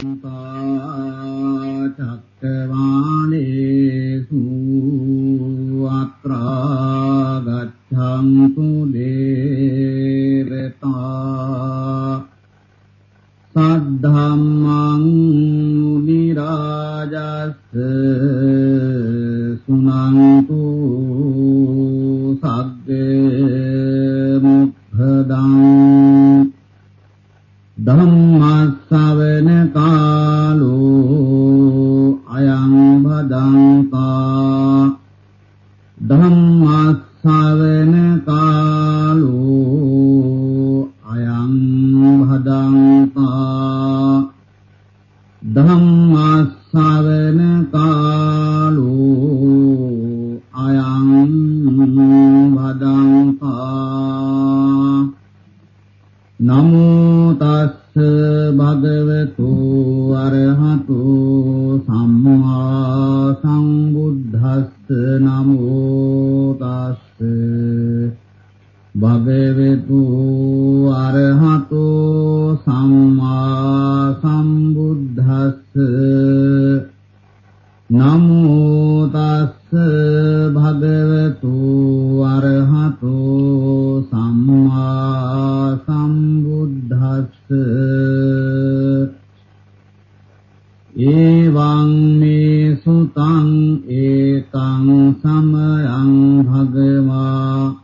Bye. එවං මේ සුතං ඒකං සමයං භගවා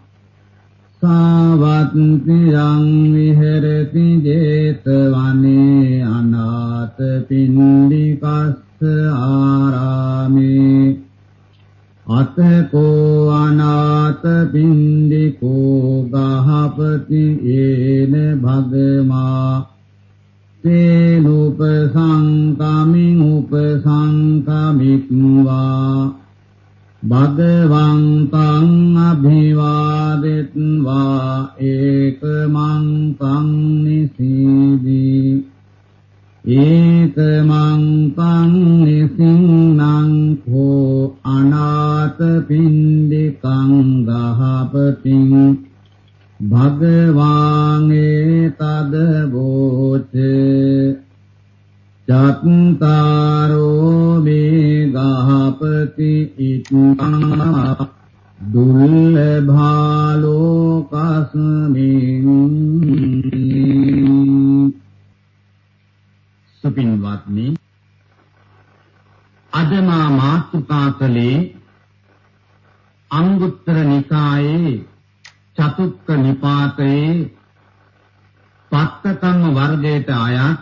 සාවත්තියං විහෙරති 제තවනේ අනාථ පින්ඩිකස්ස ආරාමේ අතකෝ අනාථ පින්ඩිකෝ ගහපති ඒන භගමා තේනුප සංකමින් උපසංකමික්වා භගවන්තං අභිවාදෙත්වා ඒකමං තං නිසීදී ඒකමං තං නිසින්නම් කෝ අනාථ පින්ඩිකං ගහපතින් භගවාංගේ තද බෝච චත්තාරෝ මේ ගහපති ඉත්තං දුල්ලභාලෝකස්මින් සුපින්වත්නි අදමා මාතුකා කලේ අංගුත්තර නිකායේ චතුක්ක නිපාතයේ පත්තකම්ම වර්ගයට අයත්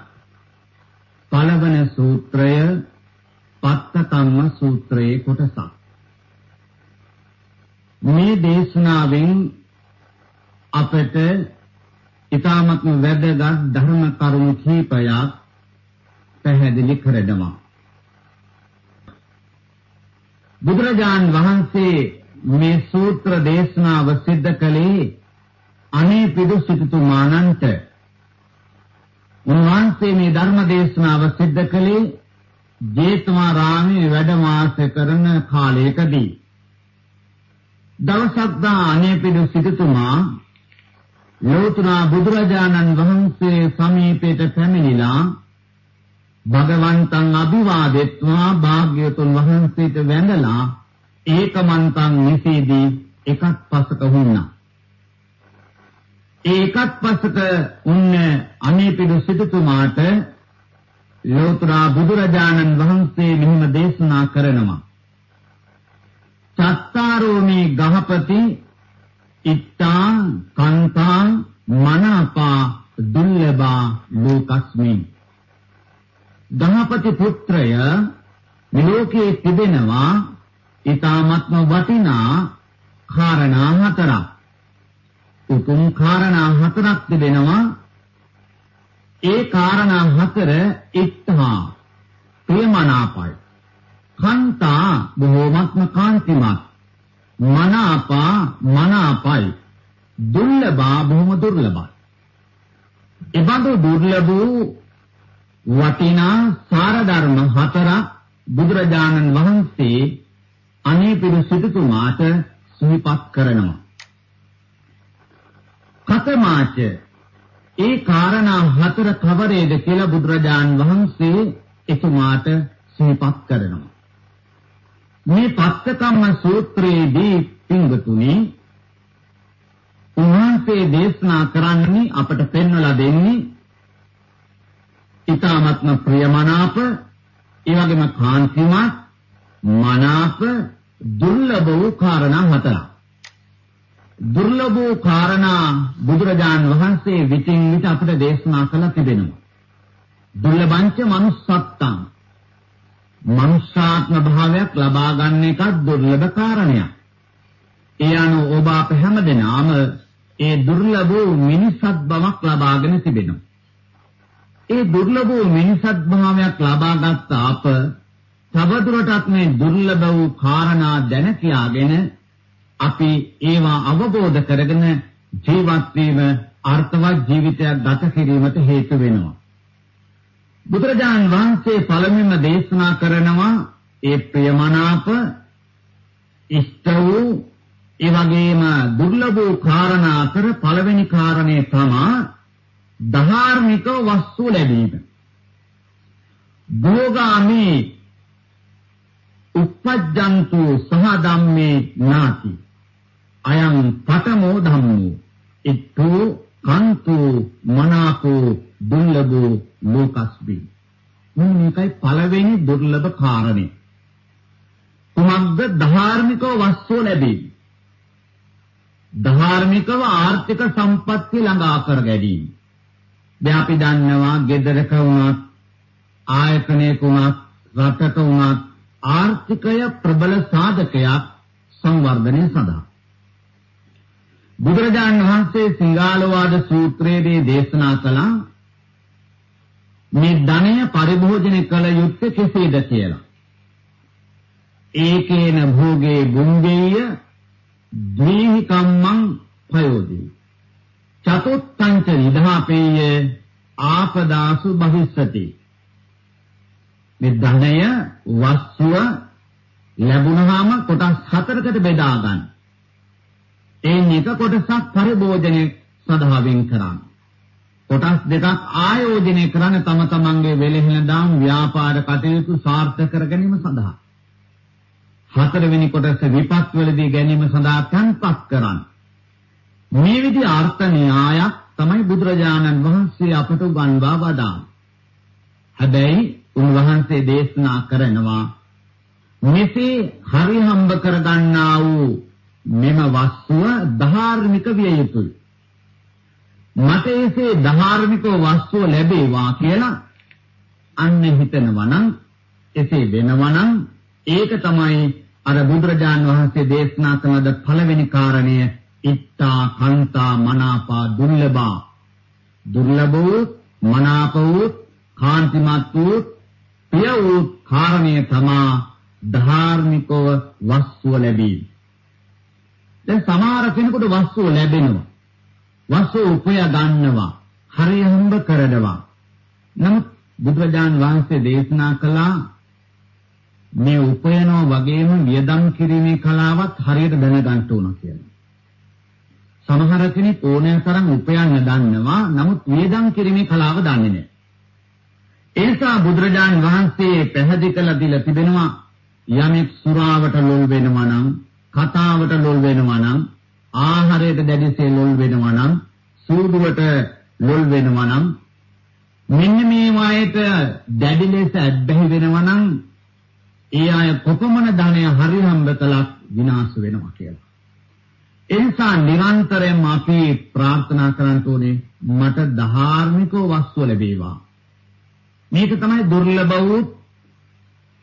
පළවන සූත්‍රය පත්තකම්ම සූත්‍රයේ කොටසක්. මේ දේශනාවෙන් අපට ඊ타මත් වැදගත් ධර්ම කරුණු කීපයක් පැහැදිලි කරනවා. බුදුරජාන් වහන්සේ මේ සූත්‍ර දේශනාව සිද්ධ කළේ අනේ පිදු සිටුතුමාණන්ට උන්වහන්සේ මේ ධර්ම දේශනාව සිද්ධ කළේ ජේතවනාරාමයේ වැඩ වාසය කරන කාලයකදී. දවසක් දා අනේ පිදු සිටුතුමා ලෝතර බුදුරජාණන් වහන්සේ සමීපයට පැමිණිලා භගවන්තං අභිවාදෙත්වා භාග්‍යවතුන් වහන්සේට වැඳලා ඒකමන්තං නිසීදී එකත් පසක වුණා. ඒකත් පසක උන්න අනේපිඩු සිටුතුමාට ලෝතර බුදුරජාණන් වහන්සේ මෙහිම දේශනා කරනවා. චත්තාරෝමේ ගහපති ඉත්තා කන්තා මනාපා දුල්ලබා ලෝකස්මින් ගණපති පුත්‍රය මෙලෝකයේ තිබෙනවා ඊ타ත්ම වටිනා කාරණා හතරක්. උතුම් කාරණා හතරක් තිබෙනවා. ඒ කාරණා හතර ඉත්තා ප්‍රේමනාපයි. කාන්තා බොහෝමත්ම කාන්තිමත්. මනාපා මනාපයි. දුර්ලභා බොහොම දුර්ලභයි. එබඳු දුර්ලභ වූ වටිනා සාර ධර්ම හතරක් බුදුරජාණන් වහන්සේ අනේපිරු සිටුතුමාට සිහිපත් කරනවා. කතමාච ඒ කාරණා හතර කවරේද කියලා බුදුරජාන් වහන්සේ එතුමාට සිහිපත් කරනවා. මේ පත්තකම්ම සූත්‍රයේදී පින්වතුනි උන්වහන්සේ දේශනා කරන්නේ අපට පෙන්වලා දෙන්නේ ඊ타ත්ම ප්‍රියමනාප ඒ වගේම කාන්තිමත් මනාප දුර්ලභ වූ කාරණා හතරක්. දුර්ලභ වූ කාරණා බුදුරජාන් වහන්සේ විතින් විට අපට දේශනා කළා තිබෙනවා. දුර්ලභංච manussත්තං. මනුෂ්‍යාත්ම භාවයක් ලබා ගන්න එකත් දුර්ලභ කාරණයක්. ඒ අනුව ඔබ අප හැමදෙනාම ඒ දුර්ලභ වූ මිනිසත් බවක් ලබාගෙන තිබෙනවා. ඒ දුර්ලභ වූ මිනිසත් භාවයක් ලබාගත් අප තවදුරටත් මේ දුර්ලභ වූ කාරණා දැන කියාගෙන අපි ඒවා අවබෝධ කරගෙන ජීවත් වීම අර්ථවත් ජීවිතයක් ගත කිරීමට හේතු වෙනවා. බුදුරජාන් වහන්සේ පළමුවෙන්ම දේශනා කරනවා ඒ ප්‍රියමනාප ඉෂ්ට වූ ඒ වගේම දුර්ලභ වූ කාරණා අතර පළවෙනි කාරණේ තමයි ධාර්මික වස්තු ලැබීම. භෝගාමි uppajjantu සහ ධම්මේ නාති. අයං පඨමෝ ධම්මෝ ඉත්තු කන්තු මනාකෝ දුර්ලභෝ ලෝකස්මි. මේකයි පළවෙනි දුර්ලභ කාරණේ. කුමක්ද ධාර්මික වස්තු ලැබීම. ධාර්මිකව ආර්ථික සම්පත්‍ය ළඟා කර ගැනීම. දැන් අපි දන්නවා ගෙදරක වුණත් ආයතනයක වුණත් රටක වුණත් ආර්ථිකය ප්‍රබල සාධකයක් සංවර්ධනය සඳහා බුදුරජාණන් වහන්සේ සිංහාලවාද සූත්‍රයේදී දේශනා කළා මේ ධනය පරිභෝජනය කළ යුත්තේ කෙසේද කියලා. ඒකේන භෝගේ ගුංගෙය ද්වීහි කම්මං ප්‍රයෝදී. චතුත්තංච නිධාපේය ආපදාසු භවිස්සති. මේ ධනය වස්තුව ලැබුණාම කොටස් හතරකට බෙදා ගන්න. එයින් එක කොටසක් පරිභෝජනය සඳහා වෙන් කරන්න. කොටස් දෙකක් ආයෝජනය කරන්න තම තමන්ගේ වෙලෙහෙන දාම් ව්‍යාපාර කටයුතු සාර්ථක කර ගැනීම සඳහා. හතරවෙනි කොටස විපත් වලදී ගැනීම සඳහා තන්පත් කරන්න. මේ විදි අර්ථ න්‍යායක් තමයි බුදුරජාණන් වහන්සේ අපට උගන්වා වදාළා. හැබැයි උන්වහන්සේ දේශනා කරනවා මෙසේ හරි හම්බ කරගන්නා වූ මෙම වස්තුව ධාර්මික විය යුතුයි. මට එසේ ධාර්මික වස්තුව ලැබේවා කියලා අන්න හිතනවා නම් එසේ වෙනවා නම් ඒක තමයි අර බුදුරජාන් වහන්සේ දේශනා කළ පළවෙනි කාරණය ඉත්තා කන්තා මනාපා දුර්ලභා දුර්ලභ වූ මනාප වූ කාන්තිමත් වූ ප්‍රිය වූ කාරණය තමා ධාර්මිකව වස්තුව ලැබීම. දැන් සමහර කෙනෙකුට වස්තුව ලැබෙනවා. වස්තුව උපය ගන්නවා. හරිය හම්බ කරනවා. නමුත් බුදුරජාන් වහන්සේ දේශනා කළා මේ උපයනවා වගේම වියදම් කිරීමේ කලාවත් හරියට දැනගන්න ඕන කියලා. සමහර කෙනෙක් ඕනෑ තරම් උපයන්න දන්නවා නමුත් වියදම් කිරීමේ කලාව දන්නේ නැහැ. ඒ නිසා බුදුරජාන් වහන්සේ පැහැදිලි කළ දීලා තිබෙනවා යමෙක් සුරාවට ලොල් වෙනවා නම් කතාවට ලොල් වෙනවා නම් ආහාරයට දැඩිසේ ලොල් වෙනවා නම් සූදුවට ලොල් වෙනවා නම් මෙන්න මේ වායට දැඩි ලෙස ඇබ්බැහි වෙනවා නම් ඒ අය කොපමණ ධනය හරි හම්බ කළත් විනාශ වෙනවා කියලා. එනිසා නිරන්තරයෙන්ම අපි ප්‍රාර්ථනා කරන්න ඕනේ මට ධාර්මික වස්තු ලැබේවා. මේක තමයි දුර්ලභ වූ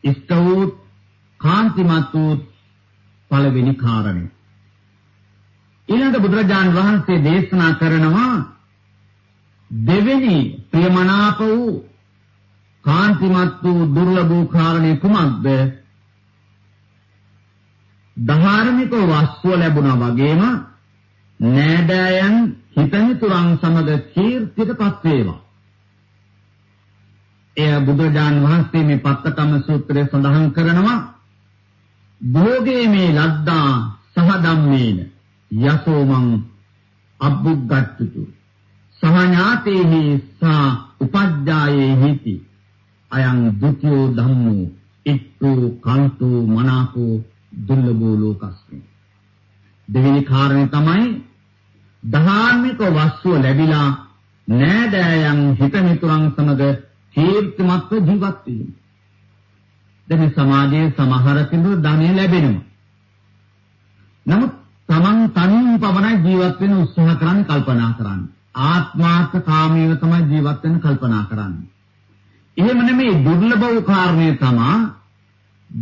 ඉෂ්ට වූ කාන්තිමත් වූ පළවෙනි කාරණය. ඊළඟ බුදුරජාන් වහන්සේ දේශනා කරනවා දෙවෙනි ප්‍රියමනාප වූ කාන්තිමත් වූ දුර්ලභ වූ කාරණේ කුමක්ද? ධාර්මික වස්තුව ලැබුණා වගේම නෑදෑයන් හිතමිතුරන් සමග කීර්තියටපත් වේවා. එය බුදුරජාන් වහන්සේ මේ පත්තකම සූත්‍රයේ සඳහන් කරනවා. භෝගේ මේ ලද්දා සහ ධම්මේන යසෝමං අබ්බුග්ගට්ටුතු සහඥාතේහි සා උපජ්ජායේහිති අයං ဒ ුතියෝ ධම්මෝ ඉක්ඛු කන්තු මනාකෝ දුර්ලභෝ ලෝකස්මි. දෙවෙනි කාරණේ තමයි ධාර්මික වස්තුව ලැබිලා නෑදෑයන් හිත මිතුරන් සමග කීර්තිමත්ව ජීවත් වීම. දැන් සමාජයේ සමහර කෙනෙකු ධනෙ ලැබෙනවා. නමුත් Taman තනියම පමණයි ජීවත් වෙන්න උත්සාහ කරන්නේ කල්පනා කරන්නේ. ආත්මාර්ථ කාමීව තමයි ජීවත් වෙන්න කල්පනා කරන්නේ. එහෙම නෙමෙයි දුර්ලභ වූ කාරණේ තමයි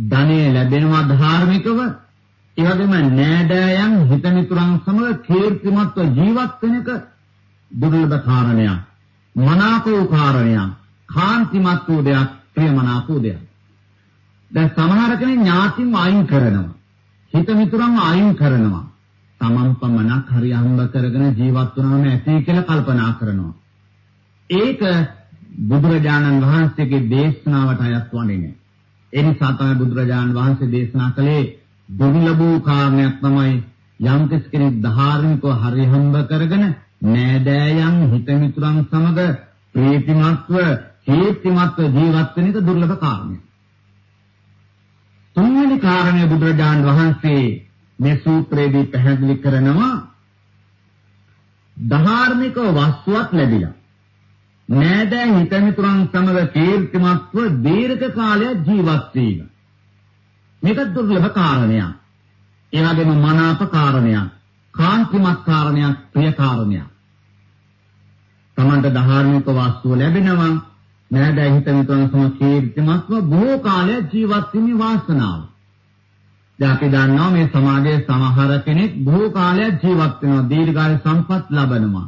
ධනෙ ලැබෙනවා ධාර්මිකව ඒ වගේම නෑදෑයන් හිත මිතුරන් සමග කීර්තිමත්ව ජීවත් වෙන එක දුර්ලභ කාරණයක්. මනාප වූ කාරණයක්. කාන්තිමත් වූ දෙයක්, ප්‍රියමනාප වූ දෙයක්. දැන් සමහර කෙනෙක් ඥාතින් අයින් කරනවා. හිත මිතුරන් අයින් කරනවා. තමන් පමණක් හරි හම්බ කරගෙන ජීවත් වුණාම ඇති කියලා කල්පනා කරනවා. ඒක බුදුරජාණන් වහන්සේගේ දේශනාවට අයත් වන්නේ නැහැ. ඒ නිසා තමයි බුදුරජාණන් වහන්සේ දේශනා කළේ දුර්ලභ කාරණයක් තමයි යම් කෙනෙක් ධාර්මිකව හරි හම්බ කරගෙන නෑදෑයන් හිත මිතුරන් සමග ප්‍රීතිමත්ව කීර්තිමත්ව ජීවත් වෙන එක දුර්ලභ කාරණයක්. තුන්වෙනි කාරණය බුදුරජාණන් වහන්සේ මේ සූත්‍රයේදී පැහැදිලි කරනවා ධාර්මික වස්තුවක් ලැබිලා නෑදෑ හිතමිතුරන් සමග කීර්තිමත්ව දීර්ඝ කාලයක් ජීවත් වීම. මේක දුර්ලභ කාරණයක්. ඒ වගේම මනාප කාරණයක්, කාන්තිමත් කාරණයක්, ප්‍රිය කාරණයක්. තමන්ට ධාර්මික වස්තුව ලැබෙනවා නෑදෑ හිතමිතුරන් සමග කීර්තිමත්ව බොහෝ කාලයක් ජීවත් වීමේ වාසනාව. දැන් අපි දන්නවා මේ සමාජයේ සමහර කෙනෙක් බොහෝ කාලයක් ජීවත් වෙනවා දීර්ඝායු සම්පත් ලබනවා.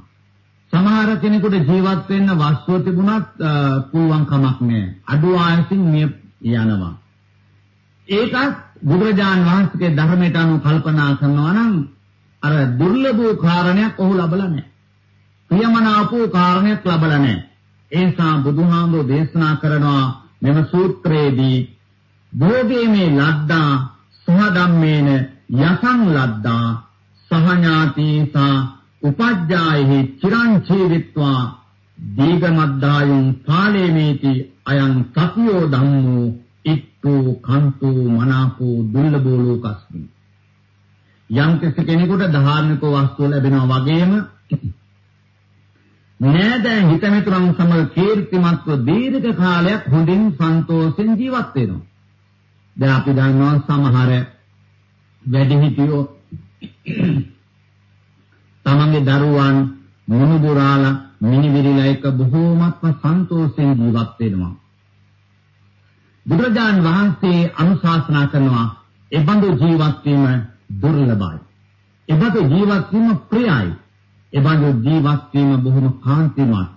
සමහර කෙනෙකුට ජීවත් වෙන්න වස්තුව තිබුණත් පුළුවන් කමක් නැහැ. අඩු ආයසින් මිය යනවා. ඒකත් බුදුරජාන් වහන්සේගේ ධර්මයට අනුව කල්පනා කරනවා නම් අර දුර්ලභ කාරණයක් ඔහු ලබලා නැහැ. ප්‍රියමනාපෝ කාරණයක් ලබලා නැහැ. ඒ නිසා බුදුහාමුදුරෝ දේශනා කරනවා මෙම සූත්‍රයේදී භෝගේ මේ ලද්දා සහධම්මේන යසං ලද්දා සහඥාතිසා උපජ්ජායෙහි චිරං චීවිත්වා දීගමද්දායං පාලේමේති අයං සතියෝ ධම්මෝ ඉක්ඛු කන්තු මනාපෝ දුර්ලභෝ ලෝකස්මි. යම් කෙනෙකුට ධාර්මික වස්තු ලැබෙනවා වගේම නෑදෑ හිතමිතුරන් සමග කීර්තිමත්ව දීර්ඝ කාලයක් හොඳින් සන්තෝෂෙන් ජීවත් වෙනවා. දැන් අපි දන්නවා සමහර වැඩිහිටියෝ තමන්ගේ දරුවන් මුණුබුරාලා මිනිවිරිලා එක බොහෝමත්ම සන්තෝෂෙන් ජීවත් වෙනවා. බුදුරජාන් වහන්සේ අනුශාසනා කරනවා එබඳු ජීවත් වීම දුර්ලභයි. එබඳු ජීවත් වීම ප්‍රියයි. එබඳු ජීවත් වීම බොහොම කාන්තිමත්.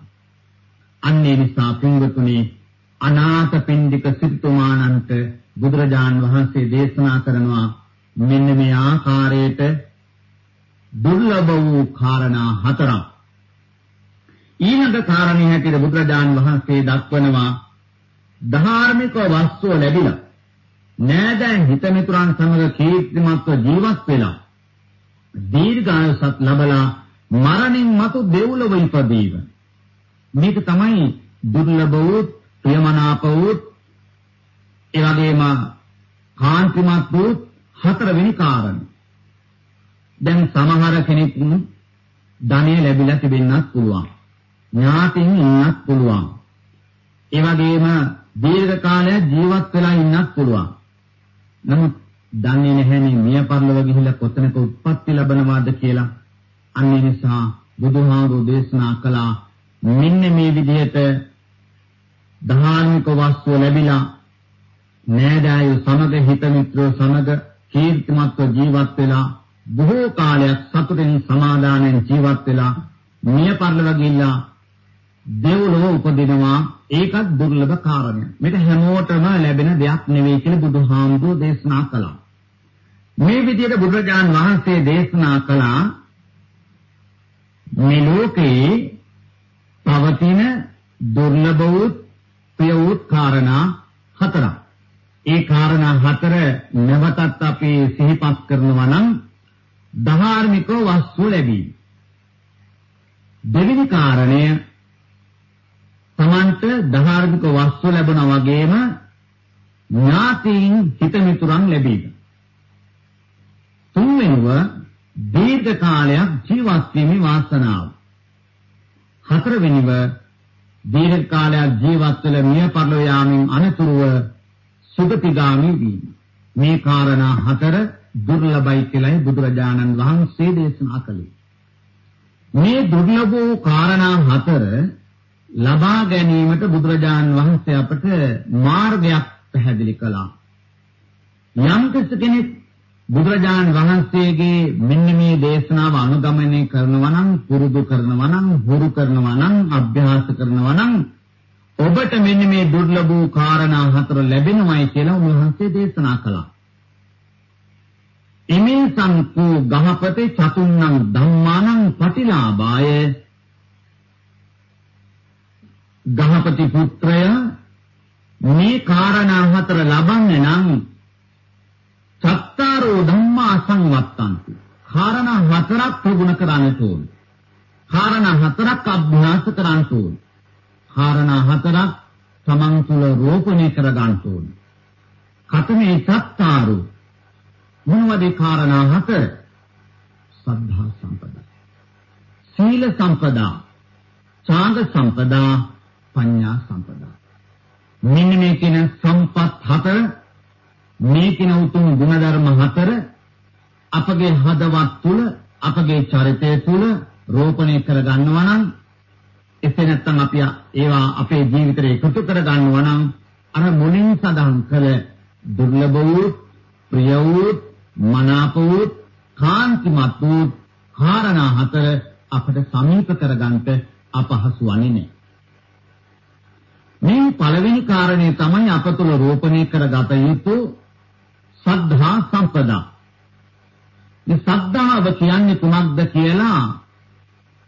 අන්නේ නිසා පින්වතුනි අනාථ පින්ඩික සිටුමානන්ට බුදුරජාන් වහන්සේ දේශනා කරනවා මෙන්න මේ ආකාරයට දුර්ලභ වූ කාරණා හතරක්. ඊළඟ කාරණේ හැටියට බුදුරජාන් වහන්සේ දක්වනවා ධාර්මික වස්තුව ලැබිලා නෑදෑන් හිතමිතුරන් සමග කීර්තිමත්ව ජීවත් වෙලා දීර්ඝායසත් ලැබලා මරණින් මතු දෙව්ලොව ඉපදීම. මේක තමයි දුර්ලභ වූ ප්‍රියමනාප වූ ඒ වගේම කාන්තිමත් වූ හතරවෙනි කාරණය. දැන් සමහර කෙනෙක් ධනෙ ලැබිලා තිබෙන්නත් පුළුවන්. ඥාතින් ඉන්නත් පුළුවන්. ඒ වගේම දීර්ඝ කාලයක් ජීවත් වෙලා ඉන්නත් පුළුවන්. නමුත් දන්නේ නැහැනේ මිය පරලොව ගිහිල්ලා කොතනක උත්පත්ති ලැබනවාද කියලා. අන්න නිසා බුදුහාමුදුරු දේශනා කළා මෙන්න මේ විදිහට ධාර්මික වස්තුව ලැබිලා නෑදෑයෝ සමග හිත මිත්‍රයෝ සමග කීර්තිමත්ව ජීවත් වෙලා බොහෝ කාලයක් සතුටින් සමාදානෙන් ජීවත් වෙලා මිය පරලොව ගිහිල්ලා දෙව්ලොව උපදිනවා ඒකත් දුර්ලභ කාරණයක්. මේක හැමෝටම ලැබෙන දෙයක් නෙවෙයි කියලා බුදුහාමුදුරෝ දේශනා කළා. මේ විදිහට බුදුරජාන් වහන්සේ දේශනා කළා මේ ලෝකේ පවතින දුර්ලභ වූ ප්‍රිය වූ කාරණා හතරක්. ඒ කාරණා හතර නැවතත් අපි සිහිපත් කරනවා නම් ධාර්මික වස්තු ලැබීම. දෙවෙනි කාරණය තමන්ට ධාර්මික වස්තු ලැබුණා වගේම ඥාතීන් හිතමිතුරන් ලැබීම. තුන්වෙනිව දීර්ඝ කාලයක් ජීවත් වීමේ වාසනාව. හතරවෙනිව දීර්ඝ කාලයක් ජීවත් වෙල මිය පරලෝ යාමෙන් අනතුරුව සුගතිගාමි වීම. මේ කාරණා හතර දුර්ලභයි කියලායි බුදුරජාණන් වහන්සේ දේශනා කළේ. මේ දුර්ලභ වූ කාරණා හතර ලබා ගැනීමට බුදුරජාණන් වහන්සේ අපට මාර්ගයක් පැහැදිලි කළා. යම් කෙනෙක් බුදුරජාණන් වහන්සේගේ මෙන්න මේ දේශනාව අනුගමනය කරනවා නම් පුරුදු කරනවා නම් හුරු කරනවා නම් අභ්‍යාස කරනවා නම් ඔබට මෙන්න මේ දුර්ලභ වූ කාරණා හතර ලැබෙනවයි කියලා උන්වහන්සේ දේශනා කළා. ඉමේ සංකු ගහපතේ චතුන්නම් ධම්මානම් පටිලාභාය ගහපති පුත්‍රය මේ කාරණා හතර ලබන්නේ නම් සත්තාරෝ ධම්මා සංවත්තන්ති. කාරණා හතරක් ප්‍රගුණ කරන්නට ඕන. කාරණා හතරක් අභ්‍යාස කරන්නට ඕන. කාරණා හතරක් තමන් තුළ රෝපණය කර ගන්න ඕන. කතමේ සත්තාරෝ මොනවද කාරණා හතර? සද්ධා සම්පදා. සීල සම්පදා. ඡාග සම්පදා. පඤ්ඤා සම්පදා. මෙන්න මේ කියන සම්පත් හතර මේ කියන උතුම් ගුණධර්ම හතර අපගේ හදවත් තුල අපගේ චරිතය තුල රෝපණය කර ගන්නවා නම් එසේ නැත්නම් අපි ඒවා අපේ ජීවිතේ එකතු කර ගන්නවා නම් අර මුලින් සඳහන් කළ දුර්ලභ වූ ප්‍රිය වූ මනාප වූ කාන්තිමත් වූ කාරණා හතර අපට සමීප කරගන්නට අපහසු වන්නේ නැහැ මේ පළවෙනි කාරණේ තමයි අප තුළ රෝපණය කරගත යුතු සද්ධා සම්පදා. මේ සද්ධාව කියන්නේ කුමක්ද කියලා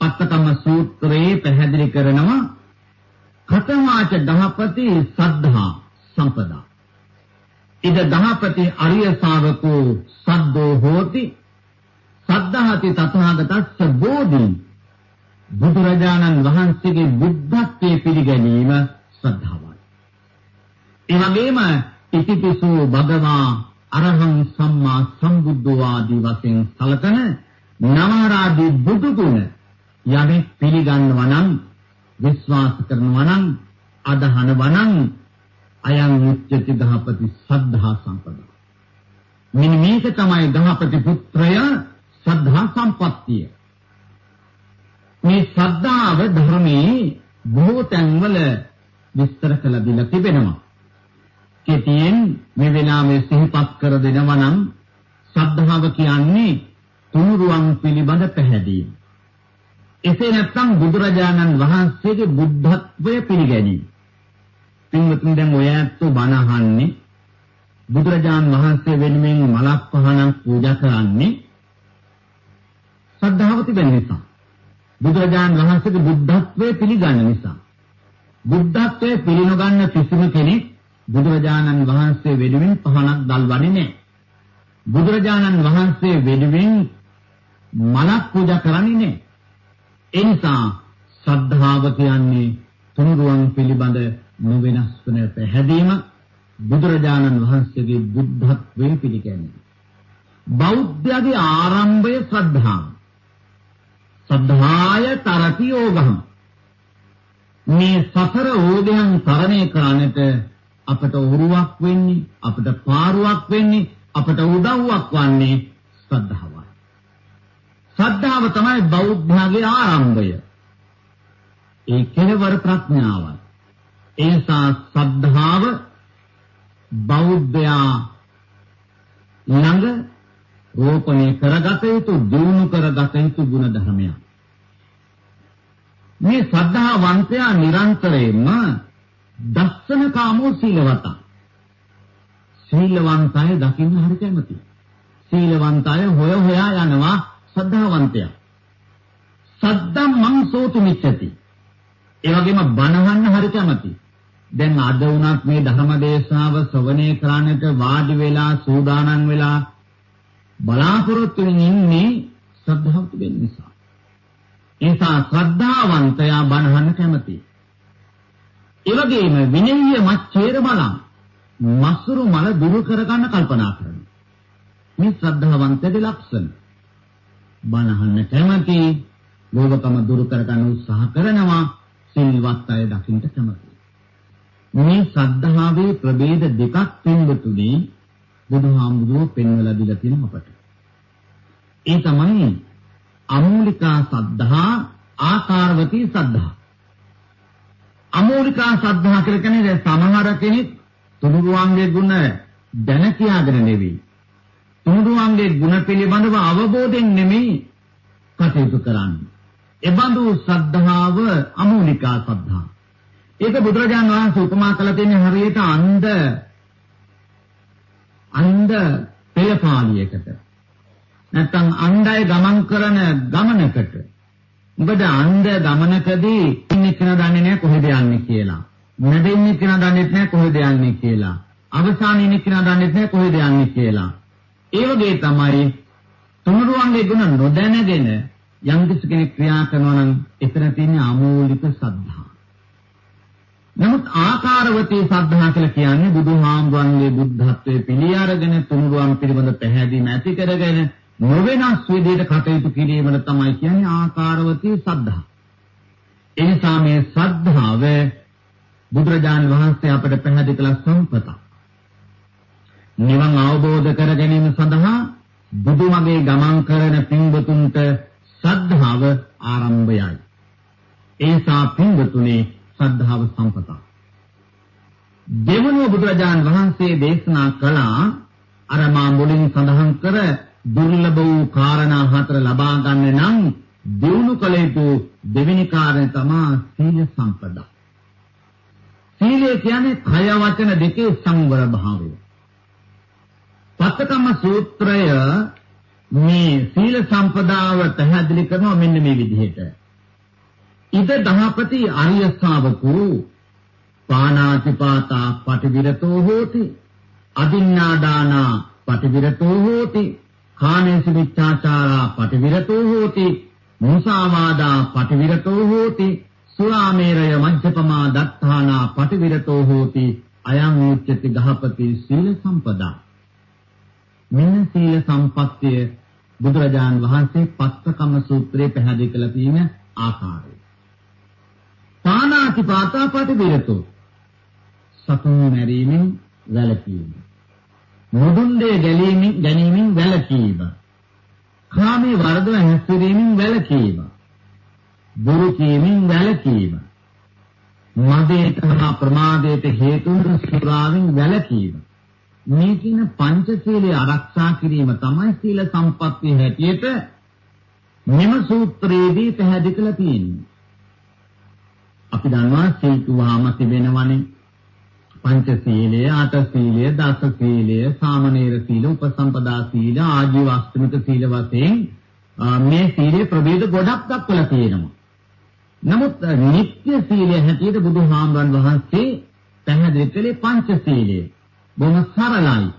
පත්තකම සූත්‍රයේ පැහැදිලි කරනවා කතමාච දහපති සද්ධා සම්පදා. ඉද දහපති අරිය ශාවකෝ සද්දෝ හෝති සද්ධාති තථාගතස්ස බෝධි බුදුරජාණන් වහන්සේගේ බුද්ධත්වයේ පිළිගැනීම ශ්‍රද්ධාවයි. ඒ වගේම ඉතිපිසෝ භගවා අරහං සම්මා සම්බුද්ධ ආදී වශයෙන් සලකන නවරාදී බුදු ගුණ යමෙක් පිළිගන්නවා නම් විශ්වාස කරනවා නම් අදහනවා නම් අයං උච්චති දහපති සද්ධා සම්පදා. මෙන්න මේක තමයි දහපති පුත්‍රය සද්ධා සම්පත්තිය. මේ සද්ධාව ධර්මයේ බොහෝ තැන්වල විස්තර කළ දීලා තිබෙනවා. කෙටියෙන් මේ වෙලාවේ සිහිපත් කර දෙනවා නම් ශ්‍රද්ධාව කියන්නේ තුනුරුවන් පිළිබඳ පැහැදීම. එසේ නැත්නම් බුදුරජාණන් වහන්සේගේ බුද්ධත්වය පිළිගැනීම. පින්වතුන් දැන් ඔය ඇත්තෝ බණ අහන්නේ බුදුරජාණන් වහන්සේ වෙනුවෙන් මලක් පහනක් පූජා කරන්නේ ශ්‍රද්ධාව තිබෙන නිසා. බුදුරජාණන් වහන්සේගේ බුද්ධත්වය පිළිගන්න නිසා. බුද්ධත්වයේ පිළිනොගන්න කිසිම කෙනෙක් බුදුරජාණන් වහන්සේ වෙනුවෙන් පහනක් දල්වන්නේ නැහැ. බුදුරජාණන් වහන්සේ වෙනුවෙන් මලක් පූජා කරන්නේ නැහැ. ඒ නිසා ශ්‍රද්ධාව කියන්නේ තුනුරුවන් පිළිබඳ නොවෙනස් වන පැහැදීම බුදුරජාණන් වහන්සේගේ බුද්ධත්වයේ පිළිගැනීම. බෞද්ධයාගේ ආරම්භය ශ්‍රද්ධාව. ශ්‍රද්ධාය තරති යෝගහම් මේ සතර ඕදයන් තරණය කරන්නට අපට උරුවක් වෙන්නේ අපට පාරුවක් වෙන්නේ අපට උදව්වක් වන්නේ ශ්‍රද්ධාවයි. ශ්‍රද්ධාව තමයි බෞද්ධයාගේ ආරම්භය. ඒ කෙලවර ප්‍රඥාවයි. ඒ නිසා ශ්‍රද්ධාව බෞද්ධයා ළඟ රෝපණය කරගත යුතු දිනු කරගත යුතු ගුණ ධර්මයක්. මේ ශ්‍රද්ධාවන්තයා නිරන්තරයෙන්ම දස්සන කාමෝ සීලවත. සීලවන්තය දකින්න හරි කැමති. සීලවන්තය හොය හොයා යනවා ශ්‍රද්ධාවන්තයා. සද්දම් මංසෝතු මිච්ඡති. ඒ වගේම බණහන්න හරි කැමති. දැන් අද වුණත් මේ ධර්ම දේශනාව ශ්‍රවණය කරන්නට වාඩි වෙලා සූදානම් වෙලා බලාපොරොත්තු වෙමින් ඉන්නේ ශ්‍රද්ධාව තිබෙන නිසා. ඒ නිසා ශ්‍රද්ධාවන්තයා බණහන්න කැමති. ඒ වගේම විනය්‍ය මච්ඡේර බලං මසුරු මල දුරු කරගන්න කල්පනා කරනවා. මේ ශ්‍රද්ධාවන්තගේ ලක්ෂණ. බණහන්න කැමති, ලෝභකම දුරු කරගන්න උත්සාහ කරනවා, සිල්වත් අය දකින්න කැමති. මේ ශ්‍රද්ධාවේ ප්‍රභේද දෙකක් පින්වතුනි බුදුහාමුදුරුවෝ පෙන්වලා දීලා තියෙන අපට. ඒ තමයි අමූලිකා සද්ධා ආකාරවතී සද්ධා. අමූලිකා සද්ධා කියලා කියන්නේ සමහර කෙනෙක් තුනුරුවන්ගේ ගුණ දැන කියාගෙන නෙවෙයි. තුනුරුවන්ගේ ගුණ පිළිබඳව අවබෝධයෙන් නෙමෙයි කටයුතු කරන්නේ. එබඳු ශ්‍රද්ධාව අමූලිකා සද්ධා. ඒක බුදුරජාණන් වහන්සේ උපමා කළ තියෙන්නේ හරියට අන්ධ අන්ධ පෙළපාලියකට. නැත්නම් අන්ධය ගමන් කරන ගමනකට. මොකද අන්ධ ගමනකදී ඉන්නේ කෙනා දන්නේ නැහැ කොහෙද යන්නේ කියලා. මැද ඉන්නේ කෙනා දන්නේ නැහැ කොහෙද යන්නේ කියලා. අවසානයේ ඉන්නේ කෙනා දන්නේ නැහැ කොහෙද යන්නේ කියලා. ඒ වගේ තමයි තුනුරුවන්ගේ ගුණ නොදැනගෙන යම් කෙනෙක් ක්‍රියා කරනවා නම් එතන තියෙන අමූලික සද්ධා. නමුත් ආකාරවතී සද්ධා කියලා කියන්නේ බුදුහාමුදුරන්ගේ බුද්ධත්වයේ පිළි අරගෙන තුනුරුවන් පිළිබඳ පැහැදිලිම ඇති කරගෙන නොවෙනස් විදිහට කටයුතු කිරීමල තමයි කියන්නේ ආකාරවතී සද්ධා. ඒ නිසා මේ සද්ධාව බුදුරජාණන් වහන්සේ අපට පැහැදිලි කළ සම්පත. නිවන් අවබෝධ කර ගැනීම සඳහා බුදුමගේ ගමන් කරන පින්වතුන්ට සද්ධාව ආරම්භයයි. ඒ සා පින්වතුනේ සද්ධාව සම්පත. දෙවනුව බුදුරජාණන් වහන්සේ දේශනා කළා අර මා මුලින් සඳහන් කර දුර්ලභ වූ කාරණා හතර ලබා ගන්න නම් දිනු කල යුතු දෙවෙනි කාරණය තමයි සීල සම්පදා. සීලය කියන්නේ කය වචන දෙකේ සංවර භාවය. පත්තකම සූත්‍රය මේ සීල සම්පදාව පැහැදිලි කරනවා මෙන්න මේ විදිහට. ඉද දහපති ආර්ය ශාවකෝ පානාතිපාතා පටිවිරතෝ හෝති අදින්නාදානා පටිවිරතෝ හෝති කාමේසු මිච්ඡාචාරා පටිවිරතෝ හෝති මුසාවාදා පටිවිරතෝ හෝති සුරාමේරය මජ්ජපමා දත්තානා පටිවිරතෝ හෝති අයං උච්චති ගහපති සීල සම්පදා. මෙන්න සීල සම්පත්තිය බුදුරජාන් වහන්සේ පස්සකම සූත්‍රයේ පැහැදිලි කළ තියෙන ආකාරය. පානාතිපාතා පටිවිරතෝ. සතුන් මැරීමෙන් වැළකීම. මුදුන් දේ ගැලීමෙන් ගැනීමෙන් වැළකීම. කාමයේ වර්ධව හැසිරීමෙන් වැළකීම. බොරු කීමෙන් වැළකීම. මදයට හා ප්‍රමාදයට හේතු වන සුරාවෙන් වැළකීම. මේ කියන පංචශීලයේ ආරක්ෂා කිරීම තමයි සීල සම්පත්තිය හැටියට මෙම සූත්‍රයේදී පැහැදිලි කරලා තියෙන්නේ. අපි දන්නවා සීල් තුවාම තිබෙනවනේ පංචශීලය, අටශීලය, දසශීලය, සාමනීර සීල, උපසම්පදා සීල, ආජීව අෂ්ටමික සීල වශයෙන් මේ සීලේ ප්‍රභේද ගොඩක් දක්වලා තියෙනවා. නමුත් නිත්‍ය සීලය හැටියට බුදුහාමුදුරන් වහන්සේ පැහැදිලි කළේ පංචශීලය. බොහොම සරලයි.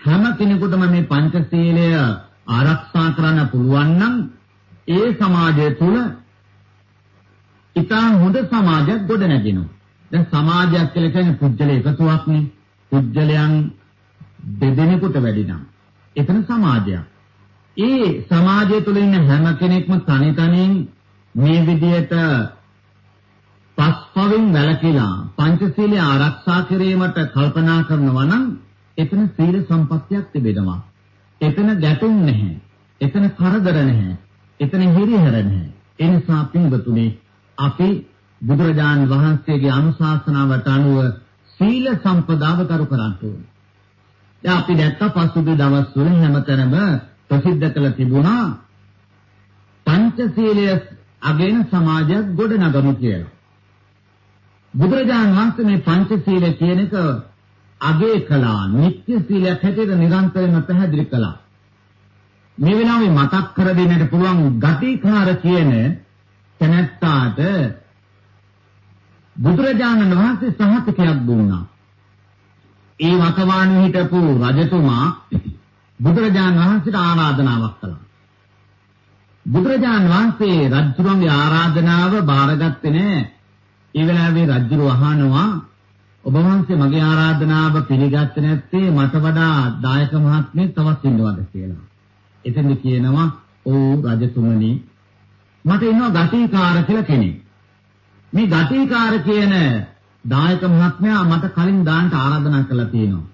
හැම කෙනෙකුටම මේ පංචශීලය ආරක්ෂා කරන්න පුළුවන් නම් ඒ සමාජය තුළ ඉතා හොඳ සමාජයක් ගොඩ නැගෙනවා. දැන් සමාජයක් කියලා කියන්නේ පුජ්‍යල එකතුවක්නේ. පුජ්‍යලයන් දෙදෙනෙකුට වැඩි නම් එතන සමාජයක්. ඒ සමාජය තුළ ඉන්න හැම කෙනෙක්ම තනි තනියෙන් මේ විදියට පස්පවෙන් වැළකීලා පංචශීලය ආරක්ෂා කිරීමට කල්පනා කරනවා නම් එතන සීල සම්පත්තියක් තිබෙනවා. එතන ගැටුම් නැහැ. එතන කරදර නැහැ. එතන හිරිහැර නැහැ. ඒ නිසා පින්වතුනි අපි බුදුරජාණන් වහන්සේගේ අනුශාසනාවට අනුව සීල සම්පදාව කරු කරන්න ඕනේ. දැන් අපි දැක්ක පසුගිය දවස්වල හැමතැනම ප්‍රසිද්ධ කළ තිබුණා පංචශීලය අගෙන සමාජයක් ගොඩනගමු කියලා. බුදුරජාණන් වහන්සේ මේ පංචශීලය කියන එක අගේ කළා නිත්‍ය සීලයක් හැටියට නිරන්තරයෙන්ම පැහැදිලි කළා. මේ වෙලාවේ මතක් කර දෙන්නට පුළුවන් ගතිකාර කියන තැනැත්තාට බුදුරජාණන් වහන්සේ සහතිකයක් දුන්නා. ඒ වකවානුව හිටපු රජතුමා බුදුරජාණන් වහන්සේට ආරාධනාවක් කළා. බුදුරජාන් වහන්සේ රජුගේ ආරාධනාව බාරගත්තේ නැහැ. ඒ වෙලාවේ රජු අහනවා ඔබ වහන්සේ මගේ ආරාධනාව පිළිගත්තේ නැත්තේ මට වඩා දායක මහත්මයෙක් තවත් ඉන්නවද කියලා. එතෙන්ද කියනවා "ඔව් රජතුමනි මට ඉන්නවා ගටිකාර කියලා කෙනෙක්. මේ ගටිකාර කියන දායක මහත්මයා මට කලින් දාන්නට ආරාධනා කළා තියෙනවා.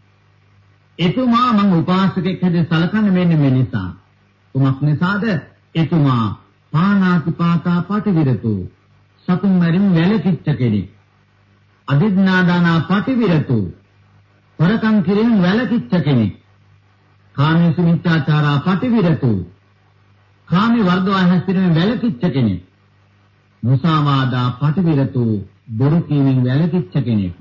එතුමා මම උපාසකෙක් හැටියට සලකන්නේ මෙන්න මේ නිසා. කුමක් නිසාද? එතුමා පානාතිපාතා පටිවිරතු සතුන් මරින් වැළකිච්ච කෙනෙක්. අදිඥාදානා පටිවිරතු වරකම් කිරීම වැළකිච්ච කෙනෙක්. කාමීසු මිත්‍යාචාරා පටිවිරතු කාමී වර්ධවා හැසිරීම වැළකිච්ච කෙනෙක්. මුසාවාදා පටිවිරතු බොරු කීමෙන් වැළකිච්ච කෙනෙක්.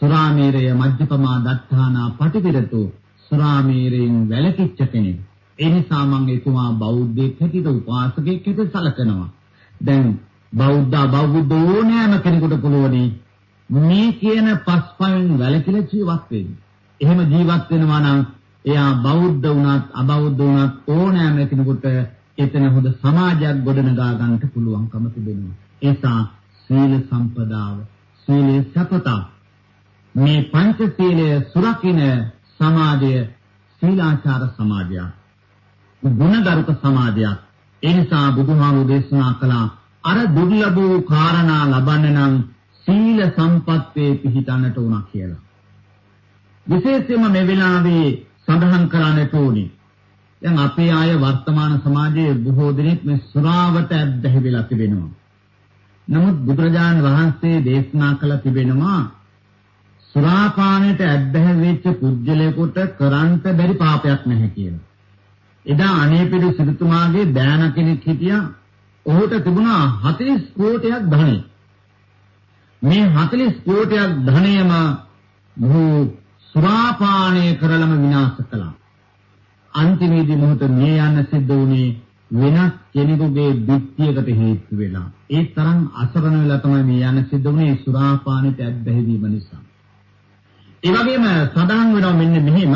සුරාමේරය මජ්ජපමා දත්තානා පටිවිරතු සුරාමේරයෙන් වැළකිච්ච කෙනෙක්. ඒ නිසා මම එතුමා බෞද්ධයෙක් හැටියට උපාසකයෙක් හැටියට සැලකනවා. දැන් බෞද්ධ බෞද්ධ ඕනෑම කෙනෙකුට පුළුවනි මේ කියන පස්පයෙන් වැළකීලා ජීවත් වෙන්න. එහෙම ජීවත් වෙනවා නම් එයා බෞද්ධ වුණත් අබෞද්ධ වුණත් ඕනෑම කෙනෙකුට එතන හොඳ සමාජයක් ගොඩනගා ගන්නට පුළුවන්කම තිබෙනවා. ඒ නිසා සීල සම්පදාව, සීලේ සපතා මේ පංචශීලය සුරකින්න සමාජය සීලාචාර සමාජයක්. ගුණගරුක සමාජයක්. ඒ නිසා බුදුහාමුදුරු දේශනා කළා අර දුර්ලභ වූ කාරණා ලබන්න නම් සීල සම්පත්තේ පිහිටන්නට උනා කියලා. විශේෂයෙන්ම මේ වෙලාවේ සඳහන් කරන්නට ඕනේ. දැන් අපේ අය වර්තමාන සමාජයේ බොහෝ දෙනෙක් මේ සුරාවට ඇබ්බැහි වෙලා තිබෙනවා. නමුත් බුදුරජාණන් වහන්සේ දේශනා කළ තිබෙනවා සුරාපානයට ඇබ්බැහි වෙච්ච පුජ්‍යලයකට කරන්ට බැරි පාපයක් නැහැ කියලා. එදා අනේපිඩු සිටුතුමාගේ දෑන කෙනෙක් හිටියා. ඔහුට තිබුණා 40 කෝටියක් ධනෙ. මේ 40 කෝටියක් ධනයම මොහු සුරාපානය කරලම විනාශ කළා. අන්තිමේදී මොහොත මේ යන්න සිද්ධ වුණේ වෙනත් කෙනෙකුගේ දුක්තියකට හේතු වෙලා. ඒ තරම් අසරණ වෙලා තමයි මේ යන්න සිද්ධ වුණේ සුරාපානයට ඇබ්බැහි වීම නිසා. ඒ වගේම සඳහන් වෙනවා මෙන්න මෙහිම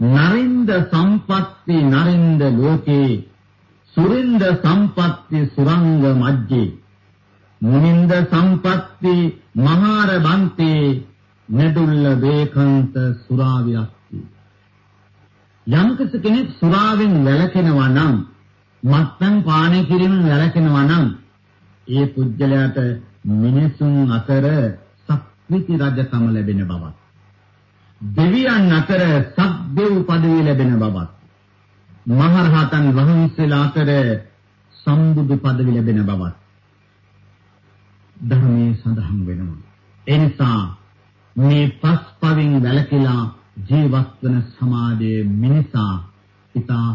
නරින්ද සම්පatti නරින්ද ලෝකේ සුරින්ද සම්පatti සුරංග මජ්ජේ මුනින්ද සම්පatti මහාර බන්තේ නෙදුල්ල වේකන්ත සුරාවිරක්ති යම්කිසි කෙනෙක් සුරාවෙන් වැළකෙනවා නම් මත්පැන් පානය කිරීමෙන් වැළකෙනවා නම් ඒ පුජ්‍යලයට මිනිසුන් අතර සක්විති රජකම ලැබෙන බවත් දෙවියන් අතර සක්දෙව් পদවිය ලැබෙන බවත් මහරහතන් වහන්සේලා අතර සම්බුදු পদවිය ලැබෙන බවත් ධර්මයේ සඳහන් වෙනවා. එනිසා මේ පස්පවෙන් වැළකීලා ජීවත් වන සමාජයේ මිනිසා ඉතා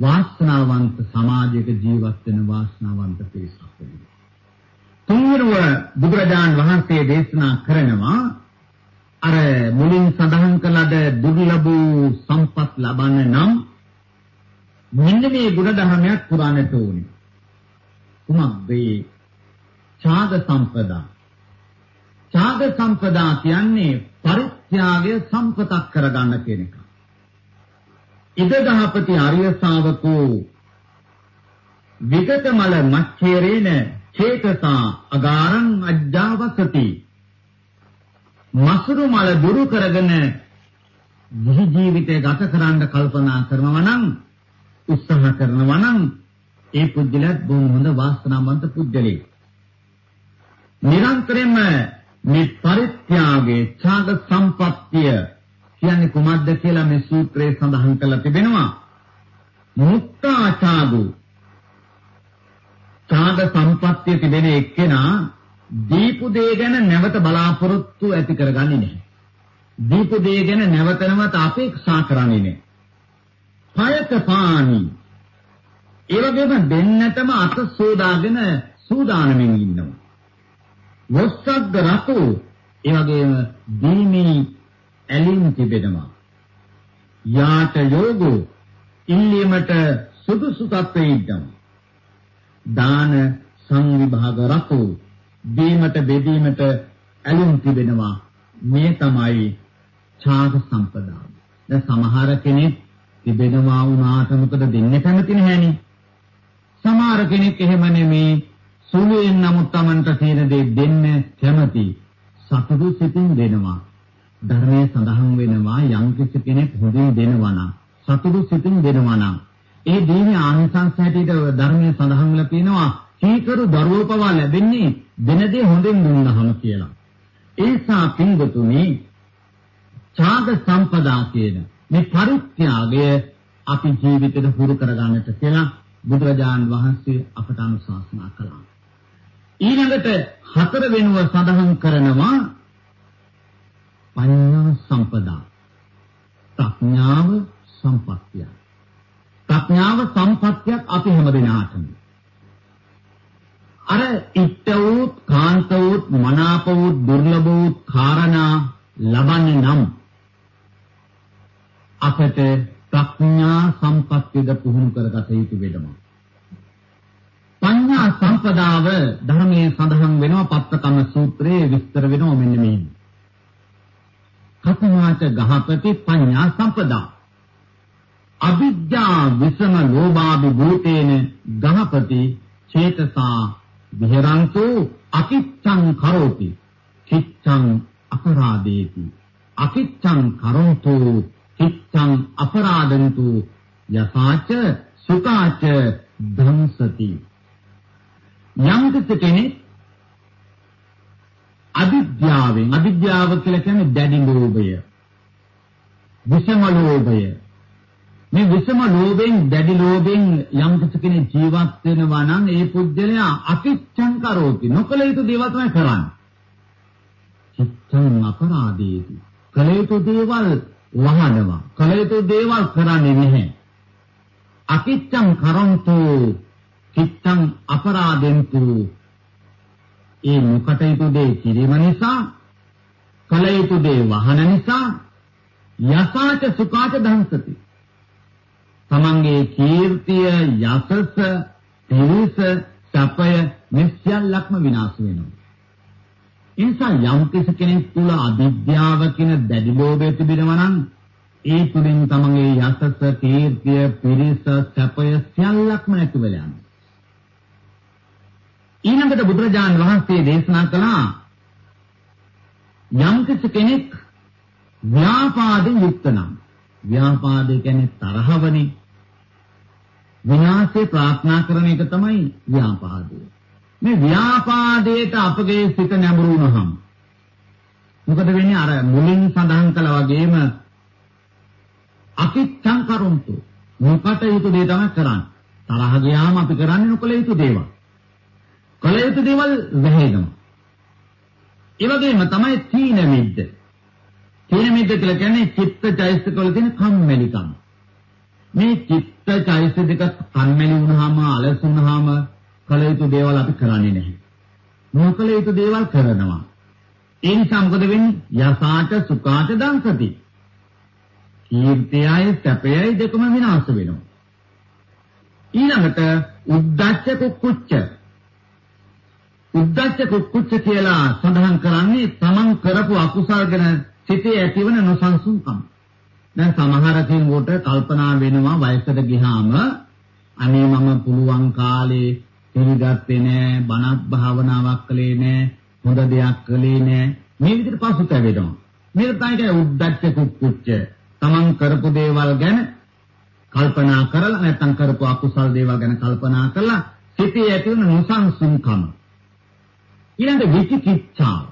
වාසනාවන්ත සමාජයක ජීවත් වෙන වාසනාවන්ත පිරිසක් වෙනවා. තුන්වරව බුදුරජාන් වහන්සේ දේශනා කරනවා අර මුලින් සඳහන් කළද දුර්ලභ සම්පත් ලබන්න නම් මෙන්න මේ ගුණ ධර්මයක් පුරාණට ඕනේ. කුමක්ද ඒ? ඡාග සම්පදා. ඡාග සම්පදා කියන්නේ පරිත්‍යාගය සම්පතක් කරගන්න කියන එක. ඉදදහපති ආර්ය ශාවකෝ විගතමල මච්ඡේරේන චේතසා අගාරං අජ්ජාවසති මසුරු මල දුරු කරගෙන ජී ජීවිතය ගත කරන්න කල්පනා කරනවා නම් උත්සාහ කරනවා නම් ඒ පුද්ගලයාත් බොහොම හොඳ වාසනාවන්ත පුද්ගලෙක්. නිරන්තරයෙන්ම මේ පරිත්‍යාගයේ ඡාග සම්පත්තිය කියන්නේ කුමක්ද කියලා මේ සූත්‍රයේ සඳහන් කරලා තිබෙනවා. මුක්තාචාදු ඡාග සම්පත්තිය තිබෙන එක්කෙනා දීපු දේ ගැන නැවත බලාපොරොත්තු ඇති කරගන්නේ නැහැ. දීපු දේ ගැන නැවත නැවත අපේක්ෂා කරන්නේ නැහැ. පයත පානි. ඒ වගේම දෙන්නටම අත සෝදාගෙන සූදානමින් ඉන්නවා. වස්සග්ග රතෝ ඒ වගේම දීමේ ඇලින් තිබෙනවා. යාට යෝගෝ ඉල්ලීමට සුදුසු තත්ත්වෙ ඉන්නවා. දාන සංවිභාග රතෝ දීමට බෙදීමට ඇලුම් තිබෙනවා මේ තමයි ඡාග සම්පදාය. දැන් සමහර කෙනෙක් තිබෙනවා වුණාට මොකද දෙන්නේ කැමති නැහැනේ. සමහර කෙනෙක් එහෙම නෙමේ සුළුෙන් නමුත් Tamanට තියෙන දේ දෙන්න කැමති. සතුටු සිතින් දෙනවා. ධර්මයේ සඳහන් වෙනවා යම් කෙනෙක් හොඳින් දෙනවා නම් සතුටු සිතින් දෙනවා නම් ඒ දීමේ ආනිසංස හැටියට ධර්මයේ සඳහන් වෙලා තියෙනවා කීකරු දරුවෝ පවා ලැබෙන්නේ දෙන දේ හොඳින් දුන්නහම කියලා. ඒසා පින්වතුනි ඡාග සම්පදා කියන මේ පරිත්‍යාගය අපි ජීවිතේට හුරු කරගන්නට කියලා බුදුරජාන් වහන්සේ අපට අනුශාසනා කළා. ඊළඟට හතර වෙනුව සඳහන් කරනවා පඤ්ඤා සම්පදා. ප්‍රඥාව සම්පත්තිය. ප්‍රඥාව සම්පත්තියක් අපි හැම දිනාටම. අර ඉෂ්ට වූ, කාන්ත වූ, මනාප වූ, දුර්ලභ වූ කාරණා ලබන්නේ නම් අපට ප්‍රඥා සම්පත්තියද පුහුණු කරගත යුතු වෙනවා. පඤ්ඤා සම්පදාව ධර්මයේ සඳහන් වෙනවා පත්තකම සූත්‍රයේ විස්තර වෙනවා මෙන්න මෙහෙම. කතමාච ගහපති පඤ්ඤා සම්පදා. අවිද්‍යා විසම ලෝභාභි භූතේන ගහපති චේතසා විහෙරන්තු අකිච්ඡං කරෝති. කිච්ඡං අපරාදේති. අකිච්ඡං කරොන්තු කිච්ඡං අපරාදන්තු යසාච සුකාච ධම්සති යම් කෙනෙක් අවිද්‍යාවෙන් අවිද්‍යාව කියලා කියන්නේ දැඩි ලෝභය. විෂම ලෝභය. මේ විෂම ලෝභයෙන් දැඩි ලෝභයෙන් යම් කෙනෙක් ජීවත් වෙනවා නම් ඒ පුද්ගලයා අකිච්ඡං කරෝති. නොකල යුතු දේවල් තමයි කරන්නේ. චිත්තං අපරාදේති. කල යුතු දේවල් වහනවා. කල යුතු දේවල් කරන්නේ නැහැ. අකිච්ඡං කරන්තු චිත්තං අපරාදෙන්තු ඒ නොකටයුතු දේ කිරීම නිසා කල යුතු දේ වහන නිසා යසාච සුඛාච දහංසති තමන්ගේ කීර්තිය යසස පිරිස සපය මෙසියල්ලක්ම විනාශ වෙනවා නිසා යම් කෙනෙක් තුල අවිද්‍යාව කියන දැඩි ලෝභය තිබෙනවා නම් ඒ තුලින් තමගේ යසස, කීර්තිය, පිරිස, සැපය සියල්ලක්ම නැති වෙලා යනවා. ඊළඟට බුදුරජාන් වහන්සේ දේශනා කළා යම් කෙනෙක් ව්‍යාපාදෙන් යුක්ත නම් ව්‍යාපාදේ කියන්නේ තරහවනේ. විනාශේ ප්‍රාර්ථනා කරන එක තමයි ව්‍යාපාදේ. මේ ව්‍යාපාදයට අපගේ සිත නැඹුරු වුණහම මොකද වෙන්නේ? අර මුලින් සඳහන් කළා වගේම අකිච්ඡං කරුන්තු. මොකට යුතු දේ තමයි කරන්නේ. තරහ ගියාම අපි කරන්නේ නොකල යුතු දේවල්. කල යුතු දේවල් වැහෙනවා ඒ වගේම තමයි තීන මිද්ද තීන මිද්ද කියලා කියන්නේ චිත්ත චෛතසික වල තියෙන කම්මැලිකම මේ චිත්ත චෛතසික දෙක කම්මැලි වුණාම අලස වුණාම කළ යුතු දේවල් අපි කරන්නේ නැහැ. නොකළ යුතු දේවල් කරනවා. ඒ නිසා මොකද වෙන්නේ? යසාට සුඛාට දංසති. කීර්තියයි සැපයයි දෙකම විනාශ වෙනවා. ඊළඟට උද්දච්ච කුක්කුච්ච. උද්දච්ච කුක්කුච්ච කියලා සඳහන් කරන්නේ තමන් කරපු අකුසල් ගැන සිතේ ඇතිවන නොසන්සුන්කම. දැන් සමහර කෙනෙකුට කල්පනා වෙනවා වයසට ගියාම අනේ මම පුළුවන් කාලේ පිළිගත්තේ නෑ බණක් භාවනාවක් කළේ නෑ හොඳ දෙයක් කළේ නෑ. මේ විදිහට පසුතැවෙනවා. මේක තමයි උද්දච්ච කුක්කුච්ච. තමන් කරපු දේවල් ගැන කල්පනා කරලා නැත්නම් කරපු අකුසල් දේවල් ගැන කල්පනා කරලා සිතේ ඇති වෙන නොසන්සුන්කම. ඊළඟ විචිකිච්ඡාව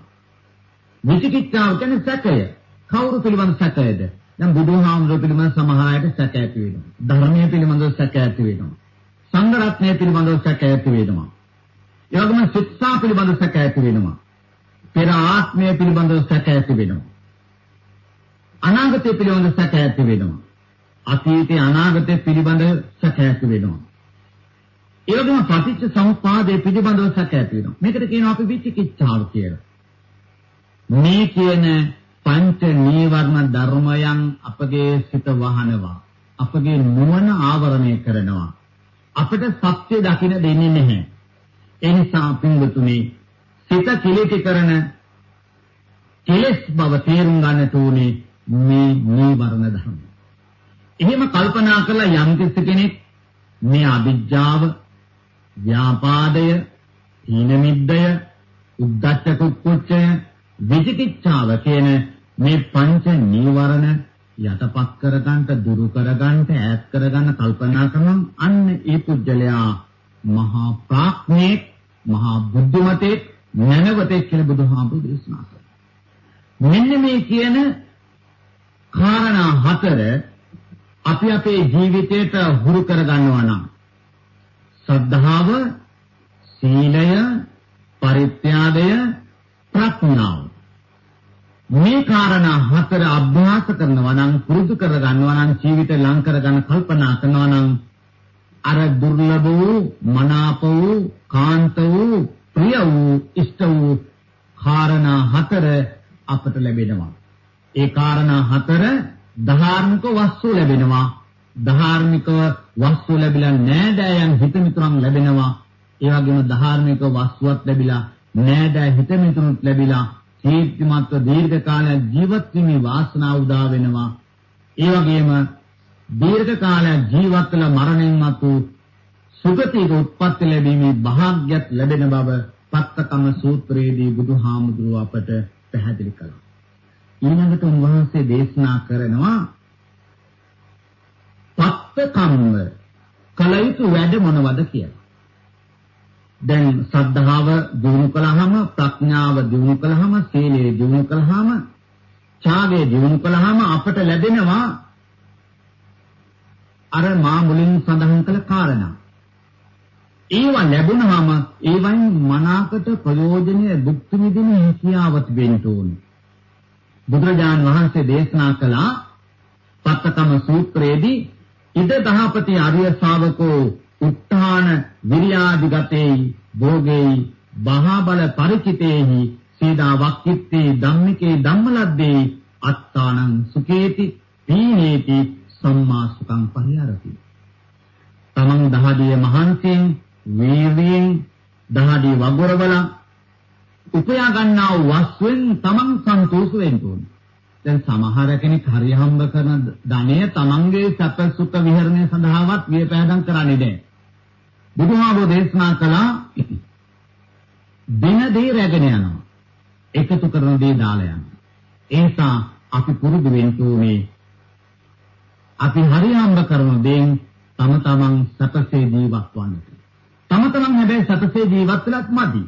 විචිකිච්ඡාව කියන්නේ සැකය කවුරු පිළිබඳ සැකයද දැන් බුදුහාමුදුරුවෝ පිළිබඳ සමහර අයට සැක ඇති වෙනවා ධර්මයේ පිළිබඳව සැක ඇති වෙනවා සංඝ රත්නය පිළිබඳව සැක ඇති වෙනවා. ඒ වගේම ශික්ෂා පිළිබඳව සැක ඇති වෙනවා. පෙර ආත්මය පිළිබඳව සැක ඇති වෙනවා. අනාගතය පිළිබඳව සැක ඇති වෙනවා. අතීතේ අනාගතය පිළිබඳව සැක ඇති වෙනවා. ඒ වගේම පටිච්ච සමුප්පාදයේ පිළිබඳව සැක ඇති වෙනවා. මේකට කියනවා අපි විචිකිච්ඡාව කියලා. මේ කියන පංච නීවරණ ධර්මයන් අපගේ සිත වහනවා. අපගේ නුවණ ආවරණය කරනවා. අපිට සත්‍ය දකින්න දෙන්නේ නැහැ. ඒ නිසා පින්වතුනි සිත කිලිටි කරන කෙලස් බව තේරුම් ගන්නට ඕනේ මේ නීවරණ ධර්ම. එහෙම කල්පනා කරලා යම් කෙනෙක් මේ අවිජ්ජාව, ව්‍යාපාදය, හීන මිද්දය, උද්ධච්ච කුක්කුච්චය, විචිකිච්ඡාව කියන මේ පංච නීවරණ යටපත් කරගන්න, දුරු කරගන්න, ඈත් කරගන්න කල්පනා කරනම් අන්න ඒ පුජ්‍යලයා මහා ප්‍රඥේ, මහා බුද්ධිමතේ, ඥානවතේ කියලා බුදුහාමුදුරු දේශනා කළා. මෙන්න මේ කියන කාරණා හතර අපි අපේ ජීවිතයට හුරු කරගන්නවා නම් ශ්‍රද්ධාව, සීලය, පරිත්‍යාගය, ප්‍රඥාව මේ කාරණා හතර අභ්‍යාස කරනවා නම් පුරුදු කරගන්නවා නම් ජීවිත ලං කරගන්න කල්පනා කරනවා නම් අර දුර්ලභ වූ මනාප වූ කාන්ත වූ ප්‍රිය වූ ඉෂ්ට වූ කාරණා හතර අපට ලැබෙනවා ඒ කාරණා හතර ධාර්මික වස්තු ලැබෙනවා. ධාර්මික වස්තු ලැබිලා නෑදෑයන් හිතමිතුරන් ලැබෙනවා. ඒ වගේම ධාර්මික වස්තුවක් ලැබිලා නෑදෑ හිතමිතුරුත් ලැබිලා ජීවිතමත්ව දීර්ඝ කාලයක් ජීවත් වීමේ වාසනාව උදා වෙනවා. ඒ වගේම දීර්ඝ කාලයක් ජීවත් වෙලා මරණයන් මතු සුගතික උත්පත්ති ලැබීමේ වාසනාවක් ලැබෙන බව පත්තකම සූත්‍රයේදී බුදුහාමුදුරුව අපට පැහැදිලි කළා. ඊළඟට උන්වහන්සේ දේශනා කරනවා පත්තකම්ම කලයුතු වැඩ මොනවද කියලා. දැන් සද්ධාව දිනු කළාම ප්‍රඥාව දිනු කළාම සීලය දිනු කළාම ඡාගය දිනු කළාම අපට ලැබෙනවා අර මා මුලින් සඳහන් කළ කාරණා. ඒවා ලැබුණාම ඒවයින් මනාකට ප්‍රයෝජනෙ භුක්ති විඳින හැකියාවක් වෙන්න ඕනේ. බුදුරජාන් වහන්සේ දේශනා කළා පත්තකම සූත්‍රයේදී ඉද දහපති අරිය ශාවකෝ උත්තාන විරියාදිගතේ භෝගේ බහබල ಪರಿචිතේහි සීදා වක්කිත්තේ ධම්මිකේ ධම්මලද්දේ අත්තානං සුකේති පීනේති සම්මා සුඛං පරිහරති තමන් දහදිය මහන්සියෙන් වීර්යයෙන් දහදිය වගුරවලා උපයා ගන්නා වූ වස්තුවෙන් තමන් සන්තෝෂ වෙන්න ඕනේ. දැන් සමහර කෙනෙක් හරි හම්බ කරන ධනය තමන්ගේ සැප සුඛ විහරණය සඳහාවත් වියපෑදම් කරන්නේ නැහැ. බුදුහාමුදුරේ දේශනා කළා දින දේ රැගෙන යනවා. එකතු කරන දේ දාලා යනවා. ඒ නිසා අපි පුරුදු වෙන්න ඕනේ අපි හරි හම්බ කරන දේෙන් තම තමන් සැපසේ ජීවත් වන්නට. තම තමන් හැබැයි සැපසේ ජීවත් වෙලත් මදි.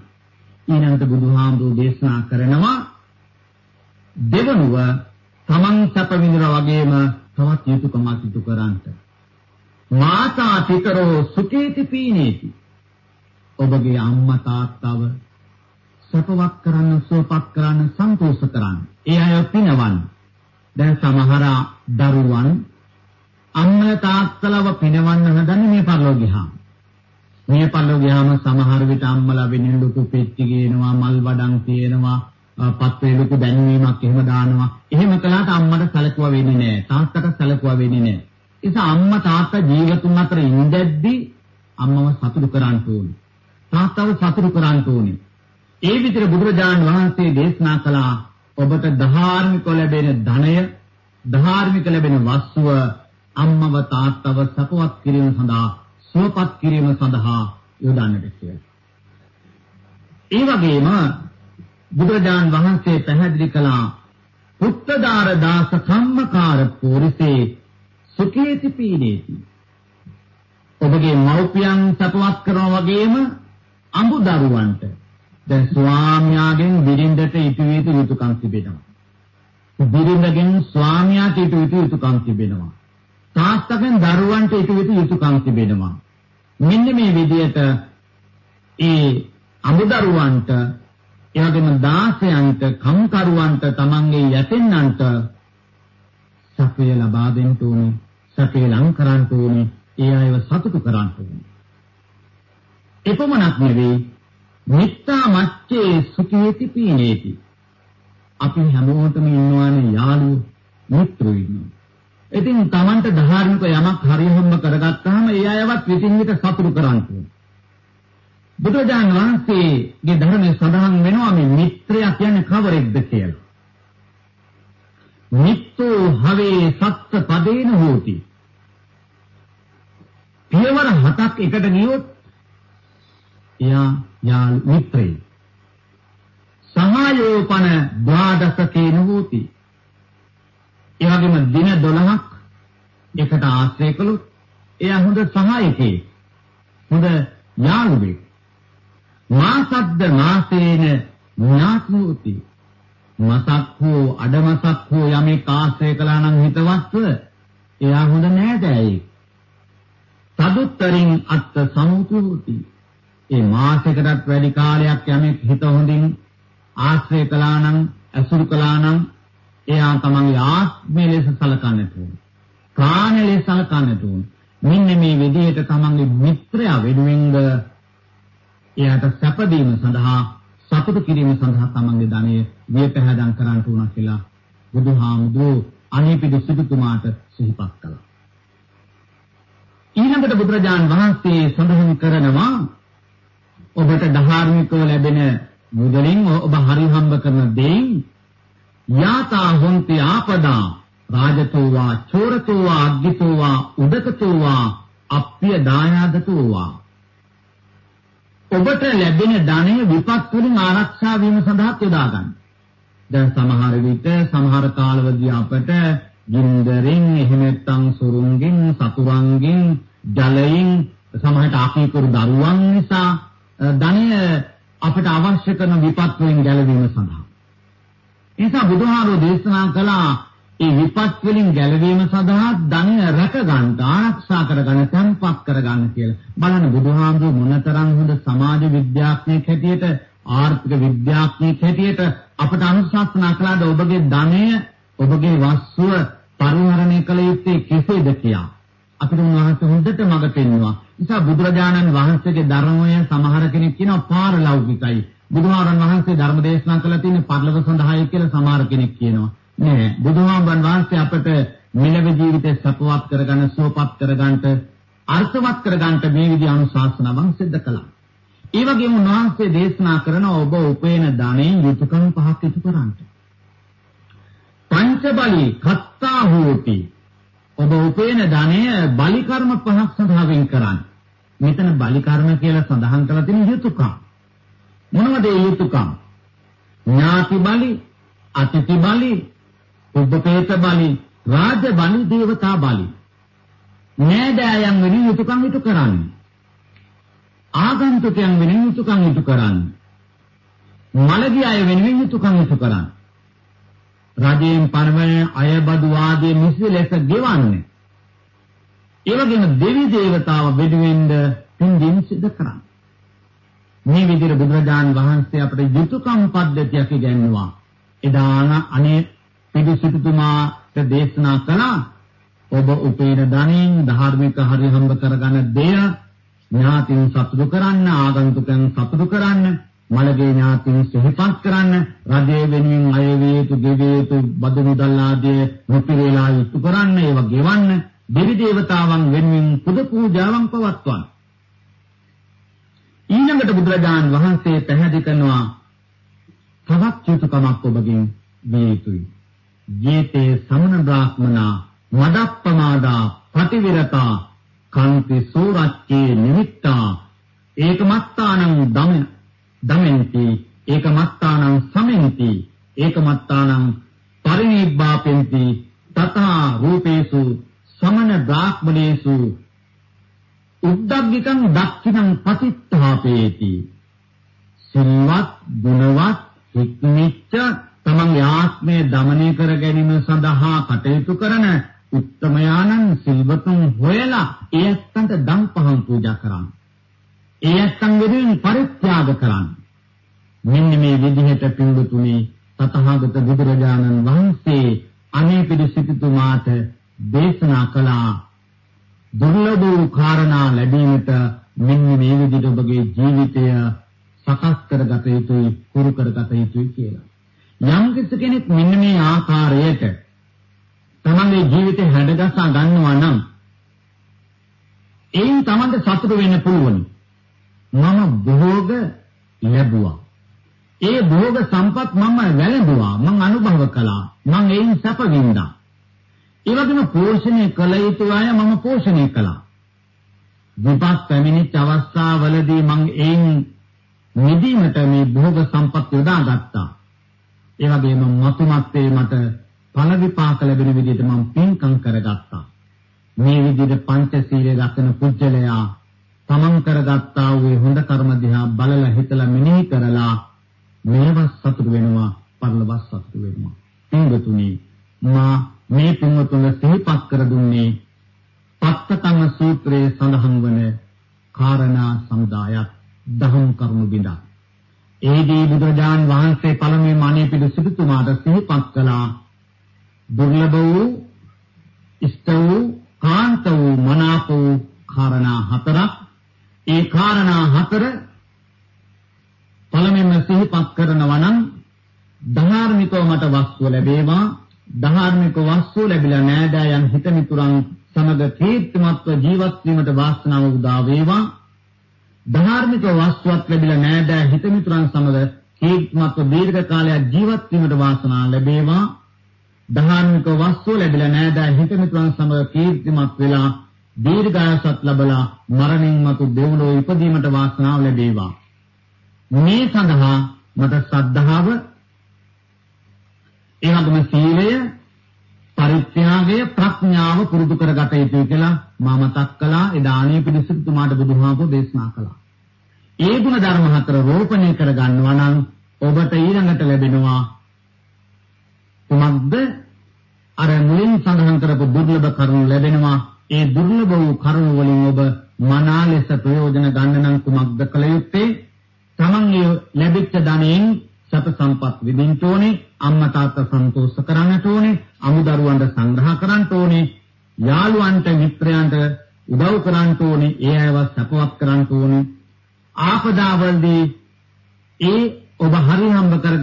ඊළඟට බුදුහාමුදුරෝ දේශනා කරනවා දෙවනුව තමන් සැප විඳිනා වගේම තවත් යුතුයකමක් ඉටු කරන්ට. මාතා පිතරෝ සුඛේති පීනේති. ඔබගේ අම්මා තාත්තව සපවත් කරන්න සුවපත් කරන්න සන්තෝෂ කරන්න. ඒ අය පිනවන්න. දැන් සමහර දරුවන් අම්මා තාත්තලව පිනවන්න හදන්නේ මේ පරිලෝකීහා. මේ පල්ලෝ ගියාම සමහර විට අම්මලා වෙනින් ලොකු පෙට්ටි ගේනවා මල් වඩන් තියෙනවා පත්වේ ලොකු දැන්වීමක් එහෙම දානවා. එහෙම කළාට අම්මට සැලකුවා වෙන්නේ නැහැ. තාත්තට සැලකුවා වෙන්නේ නැහැ. ඒ නිසා අම්මා තාත්තා ජීවිතුන් අතර ඉඳද්දී අම්මව සතුටු කරන්න ඕනේ. තාත්තව සතුටු කරන්න ඕනේ. ඒ විදිහට බුදුරජාණන් වහන්සේ දේශනා කළා ඔබට ධාර්මික ලැබෙන ධනය ධාර්මික ලැබෙන වස්තුව අම්මව තාත්තව සපවත් කිරීම සඳහා සුවපත් කිරීම සඳහා යොදන්නට කියලා. ඒ වගේම බුදුරජාන් වහන්සේ පැහැදිලි කළා පුත්තදාර දාස කම්මකාර පෝරිසේ සුඛේති පීනේති. ඔබගේ මව්පියන් සපවත් කරනවා වගේම අඹ දරුවන්ට දැන් ස්වාමියාගෙන් බිරිඳට ඉටු යුතු යුතුයකම් තිබෙනවා. බිරිඳගෙන් ස්වාමියාට ඉටු යුතු යුතුයකම් තිබෙනවා. තාත්තගෙන් දරුවන්ට ඉටු යුතු යුතුයකම් තිබෙනවා. මෙන්න මේ විදිහට ඒ අමුදරුවන්ට එවැගේම දාසයන්ට කම්කරුවන්ට තමන්ගේ යැපෙන්නන්ට සපය ලබා දෙන්න ඕනේ සපය ලං කරන්න ඕනේ ඒ අයව සතුටු කරන්න ඕනේ. එපමණක් නෙවෙයි මිත්තා මච්චේ සුඛේති පීනේති. අපි හැමෝටම ඉන්නවානේ යාළුවෝ මිත්‍රයෝ ඉන්නවා. ඉතින් Tamanට ධාර්මික යමක් හරියම්ම කරගත්තාම ඒ අයවත් විසින් විට සතුටු කරන්න ඕනේ. බුදුරජාණන් වහන්සේගේ ධර්මයේ සඳහන් වෙනවා මේ මිත්‍රයා කියන්නේ කවරෙක්ද කියලා. මිත්තෝ හවේ සත්ත පදේන හෝති. පියවර හතක් එකට ගියොත් එයා යාළු මිත්‍රයෙක්. සහායෝපන ද්වාදසකේන හෝති. ඒ වගේම දින 12ක් එකට ආශ්‍රය කළොත් එයා හොඳ සහායකයෙක්. හොඳ යාළුවෙක්. මාසද්ද මාසේන ඥාතිෝති. මසක් හෝ අඩමසක් හෝ යමෙක් ආශ්‍රය කළා නම් හිතවත්ව එයා හොඳ නෑදෑයෙක්. සදුත්තරින් අත්ත සමුතුති. ඒ මාසයකටත් වැඩි කාලයක් යමෙක් හිත හොඳින් ආශ්‍රය කළා නම් ඇසුරු කළා නම් එයා තමන්ගේ ආත්මය ලෙස සලකන්නට ඕන. ප්‍රාණ ලෙස සලකන්නට ඕන. මෙන්න මේ විදිහට තමන්ගේ මිත්‍රයා වෙනුවෙන්ද එයාට සැප දීම සඳහා සතුටු කිරීම සඳහා තමන්ගේ ධනය වියපහදම් කරන්න උනා කියලා බුදුහාමුදුරුවෝ අනේපිඩු සිටුතුමාට සිහිපත් කළා. ඊළඟට බුදුරජාන් වහන්සේ සඳහන් කරනවා ඔබට ධාර්මිකව ලැබෙන මුදලින් ඔබ හරි හම්බ කරන දෙයින් යාතා හොන්ති ආපදා රාජතෝවා චෝරතෝවා අග්ගිතෝවා උදකතෝවා අප්පිය දායාදතෝවා ඔබට ලැබෙන ධනය විපත් වලින් ආරක්ෂා වීම සඳහා යොදා ගන්න. දැන් සමහර විට සමහර කාලවලදී අපට ගින්දරෙන් එහෙම නැත්නම් සුරුංගෙන් සතුරුන්ගෙන් ජලයෙන් සමහරට ආකීකරු දරුවන් නිසා ධනය අපට අවශ්‍ය කරන විපත් වලින් ගැලවීම සඳහා. ඒ නිසා බුදුහාරෝ දේශනා කළා ඒ විපත් වලින් ගැලවීම සඳහා ධනය රැක ගන්න, ආරක්ෂා කර ගන්න, තැන්පත් කර ගන්න කියලා. බලන්න බුදුහාමුදුරු මොනතරම් හොඳ සමාජ විද්‍යාඥයෙක් හැටියට, ආර්ථික විද්‍යාඥයෙක් හැටියට අපට අනුශාසනා කළාද ඔබගේ ධනය, ඔබගේ වස්තුව පරිහරණය කළ යුත්තේ කෙසේද කියලා. අපිට උන්වහන්සේ හොඳට මඟ පෙන්වුවා. නිසා බුදුරජාණන් වහන්සේගේ ධර්මය සමහර කෙනෙක් කියනවා පාරලෞකිකයි. බුදුහාරන් වහන්සේ ධර්ම දේශනා කළා තියෙන්නේ පරිලව සඳහායි කියලා සමහර කෙනෙක් කියනවා. නෑ බුදුහාමන් වහන්සේ අපට මෙලව ජීවිතේ සපවත් කරගන්න සුවපත් කරගන්න අර්ථවත් කරගන්න මේ විදිහ අනුශාසනාවන් සිද්ධ කළා. ඒ වගේම උන්වහන්සේ දේශනා කරන ඔබ උපේන ධනෙන් යුතුයකම් පහක් ඉටු කරන්න. පංච බලි කත්තා හෝති. ඔබ උපේන ධනය බලි කර්ම පහක් සඳහා වෙන් කරන්න. මෙතන බලි කර්ම කියලා සඳහන් කරලා තියෙන යුතුයකම්. මොනවද ඒ යුතුයකම්? ඥාති බලි, අතිථි බලි, උපපේත බලි, රාජ බලි, දේවතා බලි. නෑදෑයන් වෙනුවෙන් යුතුයකම් ඉටු කරන්න. ආගන්තුකයන් වෙනුවෙන් යුතුයකම් ඉටු කරන්න. මළගිය අය වෙනුවෙන් යුතුයකම් ඉටු කරන්න. රජයෙන් පනවන අයබදු ආදී මිසි ලෙස ගෙවන්නේ. ඒ වගේම දෙවි දේවතාව වෙනුවෙන්ද පින්දීම් සිදු කරන්න. මේ විදිහට බුදුරජාන් වහන්සේ අපට යුතුයකම් පද්ධතියක් ඉගැන්වුවා. එදාන අනේ පිළිසිතුමාට දේශනා කළා. ඔබ උපේන ධනෙන් ධාර්මික හරි හම්බ කරගන්න දෙය ඥාතින් සතුටු කරන්න ආගන්තුකයන් සතුටු කරන්න මළගේ ඥාතින් සිහිපත් කරන්න රජයේ වෙනුවෙන් අය වේතු ගෙවේතු බදු මුදල් ආදී මුපිරේලා යුතු කරන්න ඒව ගෙවන්න දෙවි දේවතාවන් වෙනුවෙන් පුද පූජාවන් පවත්වන්න. ඊළඟට බුදුරජාන් වහන්සේ පැහැදිලි කරනවා තවත් යුතුයකමක් ඔබගෙන් විය යුතුයි. ජීතේ සමන බ්‍රාහ්මනා මදප්පමාදා පටිවිරතා කන්ති සෝරච්චේ නිමිත්තා. ඒකමත්තානං දම දමෙන්ති ඒකමත්තානං සමෙන්ති ඒකමත්තානං පරිනිබ්බාපෙන්ති තථා රූපේසු සමන බ්‍රාහ්මණේසු. උද්දග්ගිකං දක්ඛිනං පතිත්තාපේති. සිල්වත් ගුණවත් හික්මිච්ච බුදුරජාන් වහන්සේ පළමුවෙන් අනේ පිළි සිටුතුමාට සිහිපත් කළා. දුර්ලභ වූ ඉෂ්ට වූ කාන්ත වූ මනාප වූ කාරණා හතරක්. ඒ කාරණා හතර පළමුවෙන්ම සිහිපත් කරනවා නම් ධාර්මිකව මට වස්තුව ලැබේවා. ධාර්මික වස්තුව ලැබිලා නෑදෑයන් හිත මිතුරන් සමග කීර්තිමත්ව ජීවත් වීමට වාසනාව උදා වේවා. ධාර්මික වස්තුවක් ලැබිලා නෑදෑ හිත මිතුරන් සමග කීර්තිමත්ව දීර්ඝ කාලයක් ජීවත් වීමට වාසනාව ලැබේවා. ධාර්මික වස්තුව ලැබිලා නෑදෑ හිත මිතුරන් සමග කීර්තිමත් වෙලා දීර්ඝායසත් ලැබලා මරණින් මතු දෙව්ලොව ඉපදීමට වාසනාව ලැබේවා. මේ සඳහා මට ශ්‍රද්ධාව ඒ වගේම සීලය පරිත්‍යාගය ප්‍රඥාව පුරුදු කරගත යුතුයි කියලා මා මතක් කළා. ඒ දානීය පිළිසුතුමාට බුදුහාමුදුරෝ දේශනා කළා. ඒ ගුණ ධර්ම හතර රෝපණය කර ගන්නවා නම් ඔබට ඊළඟට ලැබෙනවා කුමක්ද? අර මුලින් සඳහන් කරපු දුර්ලභ කරුණු ලැබෙනවා. ඒ දුර්ලභ වූ කරුණු වලින් ඔබ මනා ලෙස ප්‍රයෝජන ගන්න නම් කුමක්ද කළ යුත්තේ? තමන්ගේ ලැබිච්ච ධනෙන් සත සම්පත් විඳින්න ඕනේ අම්මා තාත්තා සන්තෝෂ කරන්නට ඕනේ අමුදරුවන්ට සංග්‍රහ කරන්න ඕනේ යාළුවන්ට මිත්‍රයන්ට උදව් කරන්න ඕනේ ඒ අයව සපවත් කරන්න ඕනේ ආපදාවලදී ඒ ඔබ හරි හම්බ කරගත්ත